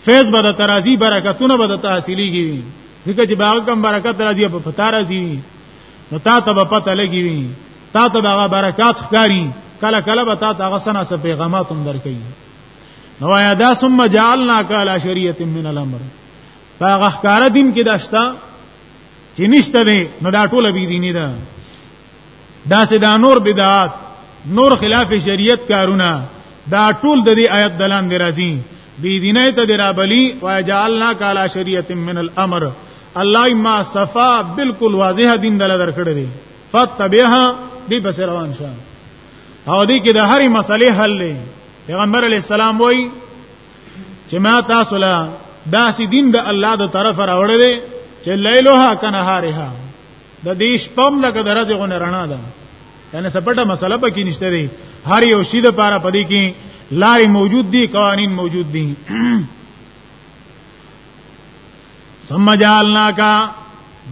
فیض به د ترازی برکتونه به د تحصیلېږي ځکه چې باغ کم برکت راځي په پتا راځي نو تا ته به پته لګي تا ته به برکات ښکاری کله کله به تا ته هغه سنا سه پیغامات هم درکې نو یا دا ثم جعلنا کالا شریعت من الامر په هغه ښکار دین کې داشتا چې نشته دی نو دا ټول بی دینی ده دا چې دا نور بدعات نور خلاف شریعت کارونه دا ټول د دې آیت دلان دی راځي بی دینه ته درابلی و جعلنا کالا شریعت من الامر الله ما صفا بالکل واضح دین دل درکړی دی فتبعها دی بس روان شه او دی کې د هرې مسلې حل لې پیغمبر علی السلام وایي چې ما تاسو لا داسې دین د الله د طرف راوړل چې لیلها کنهارها د دې شپم لکه درځه غو نه رڼا ده یعنی سپټه مسله پکې نشته دی هر یو شی د پاره پدې کې لارې موجود دي قوانین موجود دي ثم جعلنا کا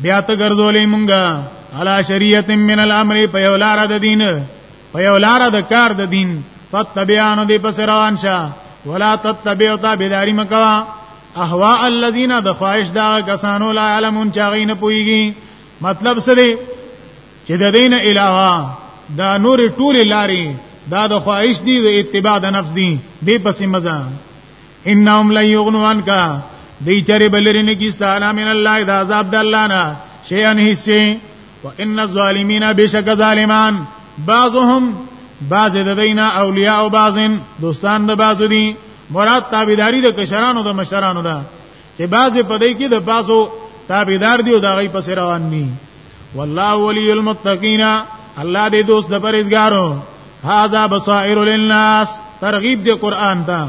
بیا ته ګرځولې مونږه علا شریعت من الامر په یو لار د دین په یو لار د کار د دین فتبعانو دی پس روان شه ولا تتبع تابعداري مکوا اهواء الذين د خواهش دا کسانو لا علمون چاغین پویږي مطلب څه دی چې د دین الهه دا نور ټول لاري دا د خواهش دی د اتباع د نفس دی دی پسې مزه انهم لا یغنوا عنك دی چرې بلرینه کی ستانه من الله د عذاب د الله نه شیئن حصے وان الظالمین بشک ظالمان بعضهم بعض د دینا اولیاء او بعضن دوستان د بعض دي مراد تابعداري د کشرانو د مشرانو ده چې بعض په دې کې د بعضو تابعدار دي او د غي پس روان دي والله ولی المتقین الله دې دوست د پرېزګارو هاذا بصائر للناس ترغیب دې قران ته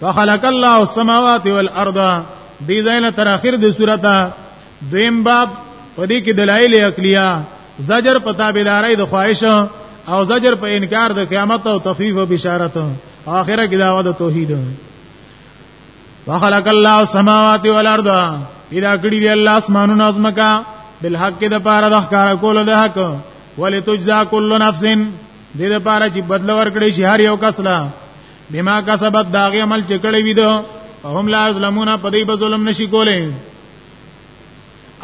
فخلق الله السماوات والارض دې ځایله تر اخر د سورته دویم باب په دې کې دلایل عقلیه زجر په تابعداري د خواهش او زجر په انکار د قیامت او تخفیف او بشارت اخره کې داوا د توحید وخلق الله السماوات والارض پیدا کړی دی الله اسمانونه ازمکا بالحق د پاره د ښکار کول د حق ولتجزا کل نفس دې د پاره چې بدل ورکړي شي هر یو کس لا بما کسبت دا غي عمل چې کړی وي دو هم لا ظلمونه په دې به ظلم نشي کولای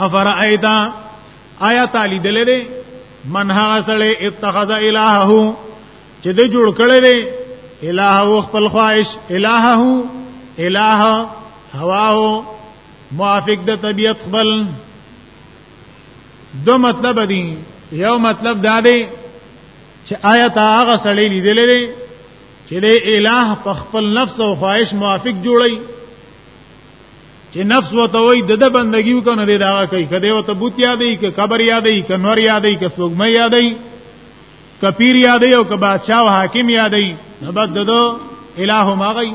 افرایتا آیا تعالی دلې دې من هغه سره اتخذ الهه چې دې جوړ کړی دی الهه خپل خواهش الهه الهه هواه موافق د طبیعت خپل دو مطلب دی یو مطلب دا دی چې آیا تا هغه سړی لیدلې دی چې د الٰه په خپل نفس او خواهش موافق جوړي چې نفس وته وي د د بندګیو کنه دی دا کوي کده وته بوت یادې ک قبر یادې ک نور یادې ک سپوږمۍ یادې ک پیر یادې او ک بادشاہ او حاکم یادې نه بد ددو الٰه ماغي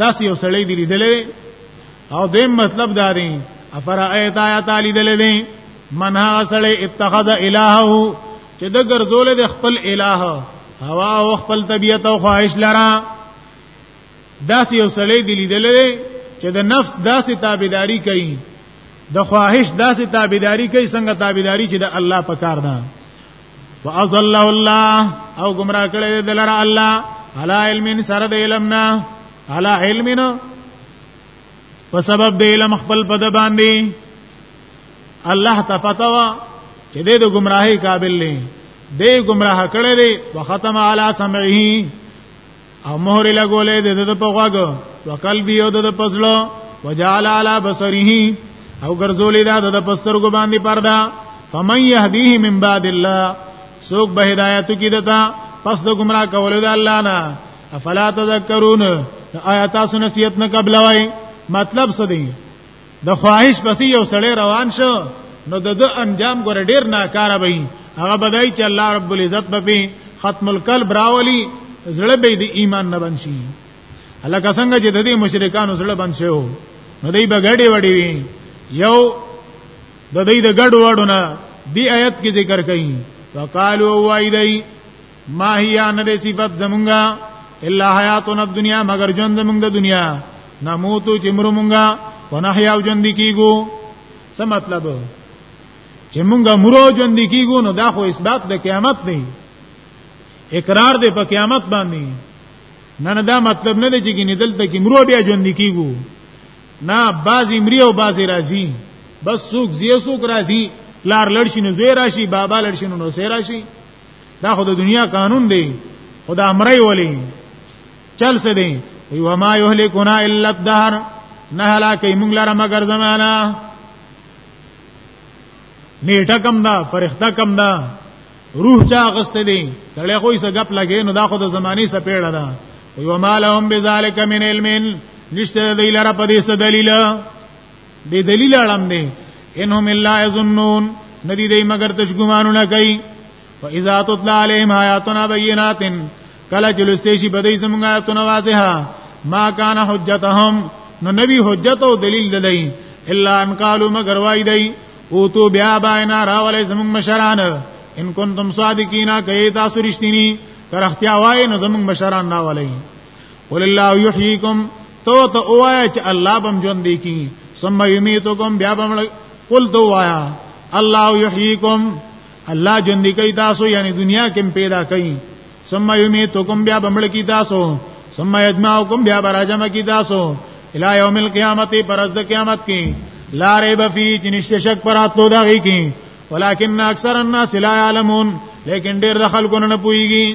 داس یو سړی دی لیدلې او دیم مطلب دا دی افرایت آیات علی دلې دی من هغه سړی اتخذ الٰهه چې د ګرځول د خپل الٰه هوا او خپل طبيعت او خواهش لرا داسې یو سړی دی لیدلې چې د نفس داسې تابعداري کوي د خواهش داسې تابعداري کوي څنګه تابعداري چې د الله په کار ده واضله الله او گمراه کړي د لره الله علی علم سره د علمنا علی علمنا په سبب د علم خپل په د باندې الله ته پتا وا چې دې د گمراهي قابل نه دې گمراه کړې دې وختم علی سمعه او مهر لګولې دې د په غوګ وقلبي او د پسلو وجعل علی بصره او ګرځولې دا د پسترګو باندې پردا فمن يهديه من بعد الله سوق به هدایت کی دتا پس د گمراه کولو د الله نه افلا تذکرون آیات سنسیت نه قبل وای مطلب څه دی د خواهش پسې یو سړی روان شو نو د د انجام ګور ډیر ناکاره وي هغه بدای چې الله رب العزت به ختم القلب راولي زړه به د ایمان نه بنشي الله کا څنګه چې د دې مشرکانو زړه بند شو نو دوی به ګډي وډي وي یو د دوی د ګډ وډونه دی آیت کې ذکر کړي وقالو وایدای ما هي نه دې صفات زمونږه الا حیاتنا الدنیا مگر ژوند زمونږ د دنیا نموتو چې مرو مونږه ونحیا او ژوند کیګو څه مطلب چې مونږه مرو ژوند کیګو نو دا خو اثبات د قیامت دی اقرار دی په قیامت باندې نه نه دا مطلب نه دی چې ګنې دلته کې مرو بیا ژوند کیګو نه بعضی مری او بعضی راځي بس څوک زیه څوک راځي لار لړشي نو زوی راشي بابا لړشي نو سه راشي دا خو د دنیا قانون دی خدا امرای ولی چل څه دی و ما یهلکنا الا الدهر نه هلاکې موږ لره مگر زمانہ نیټه کم دا فرښتہ کم دا روح چا غست دي سړی خو یې سګپ لګې نو دا خو د زماني سپېړه ده وی وما لهم بذلک من علم نشته دی لره په دې څه دلیل بے دلیل اړم دی انهم الا یظنون ندی دی مگر تشګمانونه کوي فاذا تطلع عليهم آیاتنا بینات کله چې لسته شي بدای زمونږه آیاتونه واضحه ما کان حجتهم نو نبی حجت او دلیل دلای الا ان قالوا مگر وای دی او تو بیا باینا راولې زمونږ مشران ان کنتم صادقینا کای تاسو رښتینی تر اختیا وای نو زمونږ مشران راولې قل الله یحییکم تو ته اوایا چې الله بم ژوند دی کی ثم یمیتکم بیا بم قل تو وایا الله یحییکم الله ژوند دی کی تاسو یعنی دنیا کې پیدا کړي ثم یمیتکم بیا بم کی تاسو ثم یجمعکم بیا براجم کی تاسو الی یوم القیامت پرز د قیامت کی لا ریب فی جنشت شک پراتو دغی کی ولکن اکثر الناس لا یعلمون لیکن ډیر د خلکو نه پویږي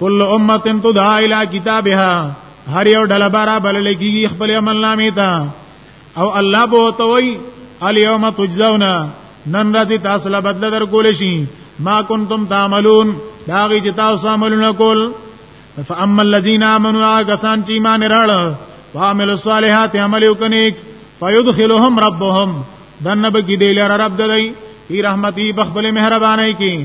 کل امه تدعا الى کتابها هر یو ډله بارا بلل کیږي خپل عمل نامې ته او الله به توي اليوم تجزون نن راځي تاسو له بدله در کول شي ما کنتم تعملون دا غي چې تاسو عملونه کول فاما الذين امنوا غسان چې ایمان راړ وعملوا الصالحات عمل وکنيک فيدخلهم ربهم دنه به کې دی لره رب دای ای رحمتي بخبل مهرباني کې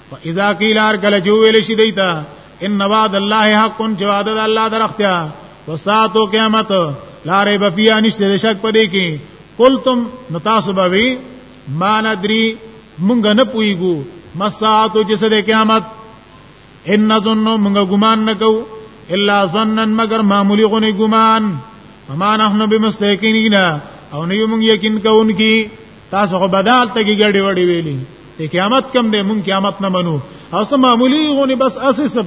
فاذا قيل ار کله چې ویل شي دیتا ان وعد الله حق چې وعده الله درختیا وساتو قیامت لا ریب فیها نشته شک پدې کې قلتم نتاسبوی ما ندری مونږ نه پویګو مساتو چې سره قیامت ان نظن مونږ ګمان نکو الا ظنن مگر معمولی غونې ګمان وما نحنو بمستيقنين او نه یو مونږ یقین کوونکی تاسو خو بدال ته کې ګډي وډي ویلي چې قیامت کم دی مونږ قیامت نه منو او سم معمولی غوني بس اسې سب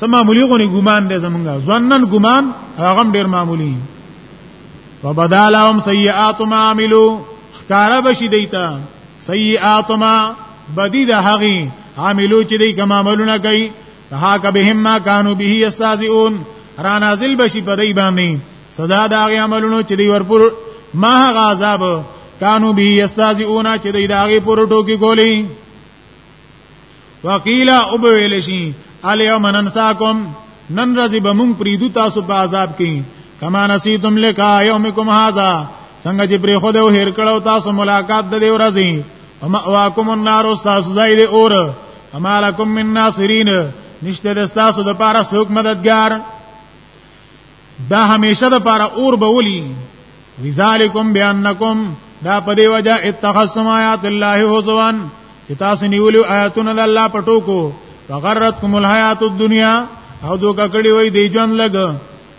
سم معمولی غوني ګمان دی زمونږه ځنن ګمان هغه ډیر معمولی وبدالهم سیئات ما عملوا خکار بشی دیتا سیئات ما بدی د هغه عملو چې دی کوم عملونه کوي تهاک بهم ما كانوا به يستهزئون را نازل بشي په دای باندې صدا دا غي عملونو چې دی ورپور ما هغه عذاب كانوا به يستهزئون چې دی دا غي پور ټوکی کولی وقیلا او به ویل شي الیوم ننساکم نن رضی به مونږ پریدو تاسو په عذاب کې کما نسیتم لکا یومکم هاذا څنګه چې پرې خو د هیر کړو تاسو ملاقات د دې ورځې اما واکم النار استاذ زید اور اما لکم من ناصرین نشته د تاسو د پاره څوک مددگار دا همیشه د پاره اور بولی وذالکم بانکم دا په دی وجه اتخذتم آیات الله هزوا چې تاسو نیولو آیاتونه د الله پټو کو فغرتکم الحیات الدنیا او دوکه کړي وای دی ژوند لګ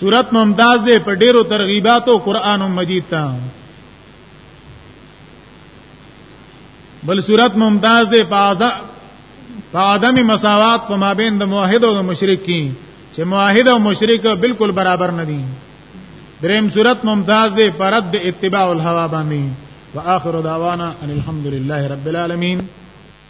صورت ممتاز دی په ډیرو ترغیباتو قران مجید ته بل صورت ممتاز دی په عدم مساوات په مابین د موحد او د مشرک کې چې موحد او مشرک بالکل برابر نه دي دریم صورت ممتاز دی پر رد اتباع الهوا باندې واخر دعوانا ان الحمد لله رب العالمین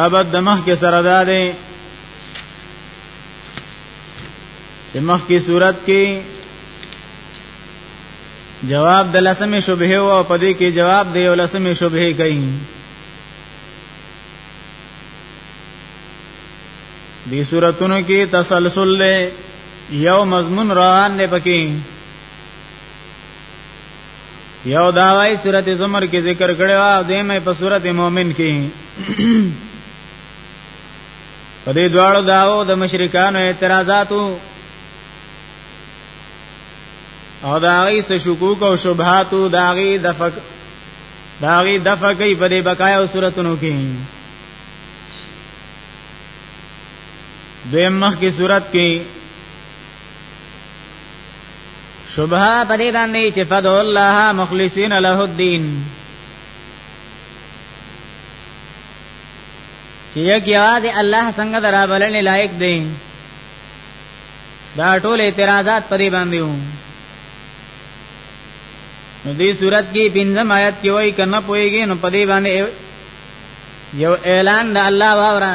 ربط د مخ کې سره دا دی د مخ کې صورت کې جواب د لسمې شبهه او په دې کې جواب د یو لسمې شبهه کوي دې صورتونو کې تسلسل له یو مضمون روان دی پکې یو دا وای سورته زمر کې ذکر کړي او دې مې په سورته مؤمن کې په دې دواړو داو د مشرکانو اعتراضاتو او دا غي څه شکوک او شبهاتو دا غي د فق دا غي د فقې په دې بقایا او سوراتونو کې دیم مخ کی صورت کې شبهه په دې باندې چې فدو الله مخلصین له الدين چې یک یوازې الله څنګه درا بلنې لایق دی دا ټول اعتراضات په دې باندې وو نو دې صورت کې پنځم آیت کې وایي کنه پويږي نو په دې باندې یو اعلان د الله واورا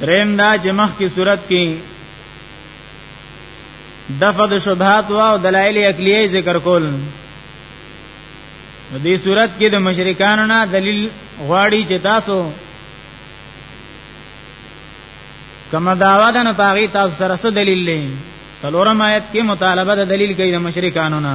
دریم دا چې مخ کی صورت کې دفع د شبهات او دلایل عقلیه ذکر کول نو دې صورت کې د مشرکانو نه دلیل غواړي چې تاسو کما داوا ده نه پاغي تاسو سره څه دلیل لې سلورم آیت کې مطالبه د دلیل کوي د مشرکانو نه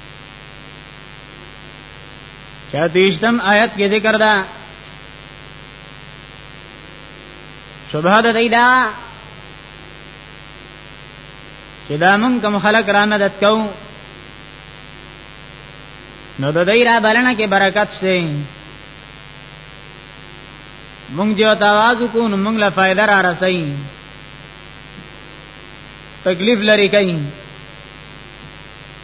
چا دیشتم آیت کې ذکر ده شبهه ده دی دا چې دا مونږ کوم خلق را نه دت کو نو د دې را بلنه کې برکت شته مونږ جو تواز کو نو مونږ لا فائدہ را رسي تکلیف لري کوي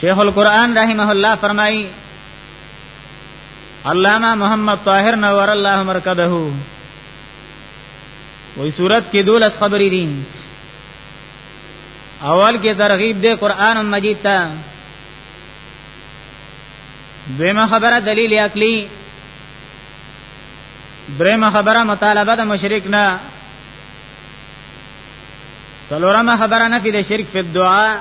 شیخ القرآن رحمه الله فرمایي علامہ محمد طاهر نور الله مرکده وې صورت کې دولس خبرې دي اول کې ترغیب دی قران مجید ته دیمه خبره دلیل عقلی دریمه خبره مطالبه د مشرک نه سلورمه خبره نه فی د شرک فی الدعاء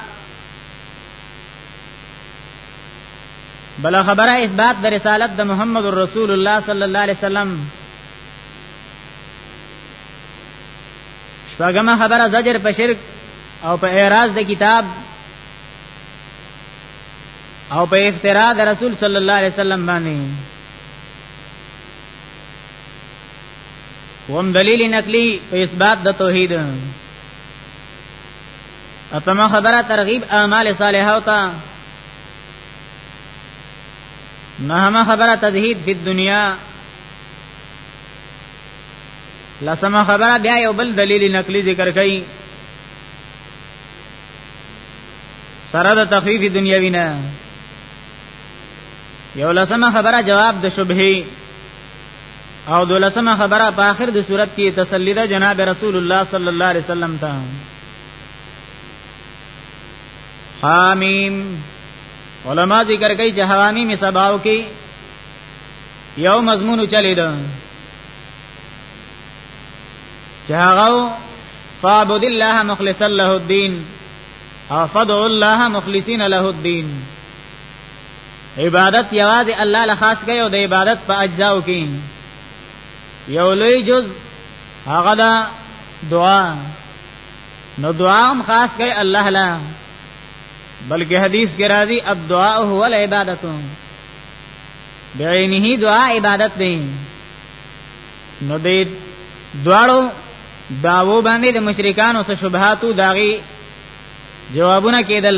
بل خبره اثبات د رسالت د محمد رسول الله صلی الله علیه وسلم شپږمه خبره زجر په شرک او په اعراض د کتاب او په افترا د رسول صلی الله علیه وسلم باندې وم دلیل نقلی په اثبات د توحید په ما خبره ترغیب اعمال صالحه او تا نه ما خبره تزهید په دنیا لسما خبره بیا یو بل دلیل نقلی ذکر کړي سره د تخفیف دنیوی نه یو لسمه خبره جواب د شبهه او دولسمه خبره په آخر د صورت کې تسلی ده جناب رسول الله صلی الله علیه وسلم ته حامیم علما ذکر کوي چې حوامی می سباو کې یو مضمون چلی ده چې هغه فعبد الله مخلصا له الدين او فدع الله مخلصین له الدين عبادت یوازې الله له خاص کوي او د عبادت په اجزاو کې یو لوی جز هغه دا دعا نو دعا هم خاص کوي الله له بلکې حدیث کې راځي الدعاء هو العبادت بعینه دعا عبادت دی نو دې دواړو داوو باندې د مشرکانو سره شبهاتو داغي جوابونه کېدل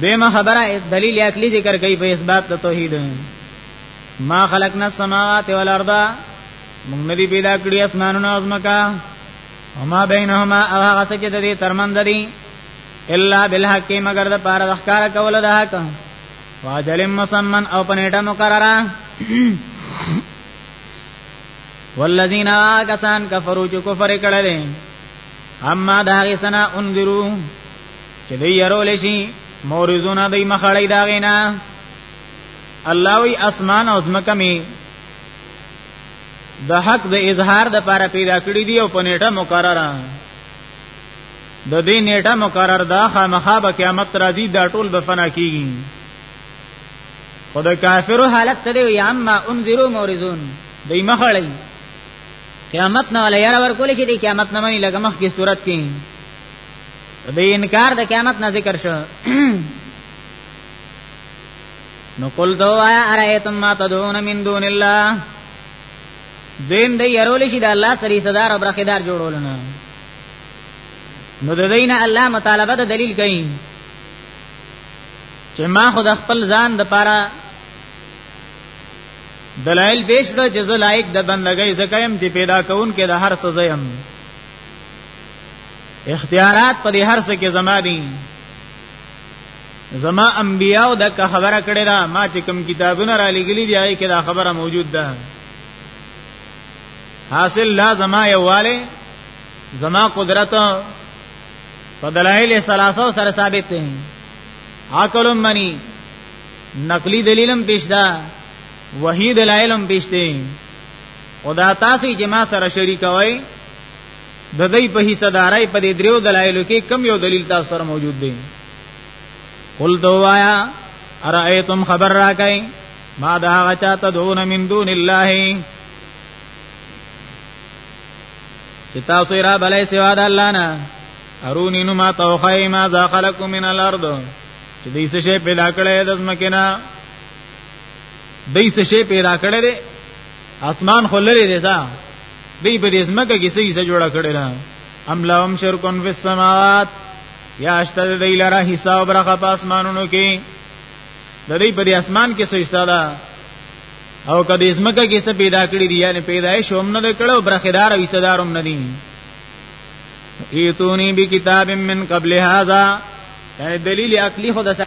دیمه خبره دلیل عقلی ذکر کوي په اثبات د توحید ما خلقنا السماوات والارض موږ ندی پیدا کړی اسمانونه او زمکا وما بینهما او هغه څه چې د دې ترمن دي الا بالحق مگر د پاره د ښکار کول د حق واجل مسمن او پنیټه مقرره والذین آکسان کفرو چې کفر کړل اما داغی سنا انذرو چې دی يرول شي مورزونه دی مخړی دا غینا الله وی اسمان او زمکه می د حق د اظهار د پاره پیدا کړی دی او په نیټه مقرره د دې نیټه مقرر دا خامخا به قیامت راځي دا ټول به فنا کیږي خدای کافرو حالت ته دی یا ما انذرو مورزون دای مخړی قیامت نه ولا یاره ور کولې چې د قیامت نه مني لګ مخ کې صورت کې د انکار د قیامت نه ذکر شو نو قل دو آیا ارائیتم ما تدون من دون اللہ دین دی یرول شي د الله سری صدر او برخدار جوړول نه نو د دینه الله مطالبه د دلیل کوي چې ما خود خپل ځان د پاره دلائل پیش کړ چې زه لایق د بندګۍ زکایم چې پیدا کون کې د هر څه زیم اختیارات په دې هر څه کې زما دي زما انبیاو د خبره کړې ده ما چې کوم کتابونه را لګلې دي هغه کې دا خبره موجود ده حاصل لا زما یواله زما قدرت په دلایل ثلاثه سره ثابت دي عقل منی نقلی دلیلم پیش ده وحی دلایلم پیش دي او دا تاسو چې ما سره شریکوي د دې په حصہ دارای په دې دریو دلایلو کې کم یو دلیل تاسو سره موجود دی قل دوایا ارایتم خبر راکای ما دا غچا تدون من دون الله چې تاسو را بلې سوا د الله نه ارونی نو ما توخی ما ذا خلقکم من الارض چې دې څه شی پیدا کړې د زمکینا دې څه شی پیدا کړې دې اسمان خللې دې ځا دی په دې زمکه کې سې سې جوړه کړی نه ام لهم شرکون فی السماوات یا اشتد دی لره حساب برخه په اسمانونو کې د دې په دې اسمان کې سې استاده او کدی زمکه کې څه پیدا کړی دی یعنی پیدایش هم نه کړو برخدار او حصدار هم نه دي ایتونی بی کتاب من قبل هذا یعنی دلیل عقلی خود سره